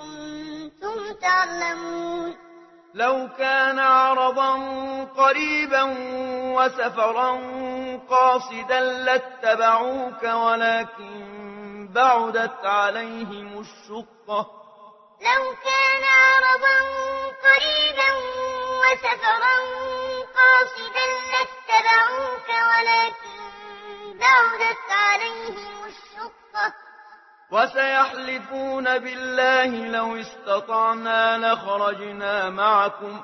كنتم تعلمون. لو كان عرضا قريبا وسفرا قاصدا لاتبعوك ولكن بعدت عليهم الشقة. لو كان عرضا قريبا وسيحلفون بالله لو استطعنا لخرجنا معكم.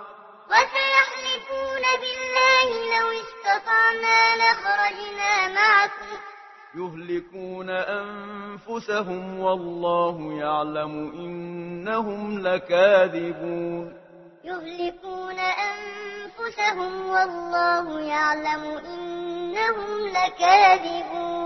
وسيحلفون بالله لو استطعنا لخرجنا معكم. يهلكون أنفسهم والله يعلم إنهم لكاذبون. يهلكون أنفسهم والله يعلم إنهم لكاذبون.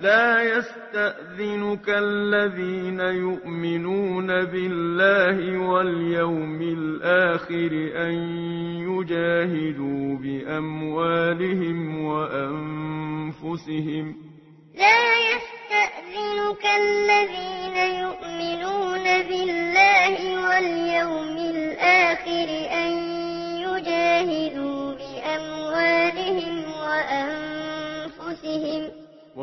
لا يستأذنك الذين يؤمنون بالله واليوم الآخر أن يجاهدوا بأموالهم وأنفسهم. لا يستأذنك الذين يؤمنون بالله واليوم الآخر أن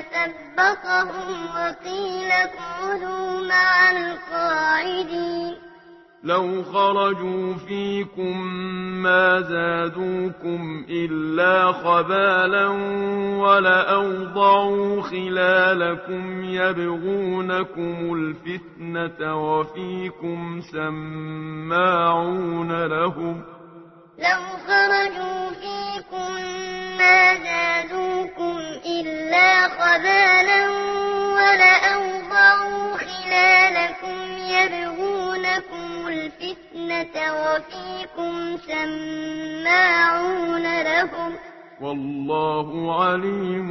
فسبقهم وقيل اقعدوا مع القاعدين لو خرجوا فيكم ما زادوكم إلا خبالا ولأوضعوا خلالكم يبغونكم الفتنة وفيكم سماعون لهم لو خرجوا فيكم ما يَبْغِيكُمُ الْفِتْنَةَ وَفِيكُمْ سَمَّاعُونَ لَهُمْ وَاللَّهُ عَلِيمٌ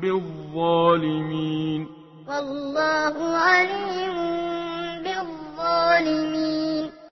بِالظَّالِمِينَ. وَاللَّهُ عَلِيمٌ بِالظَّالِمِينَ.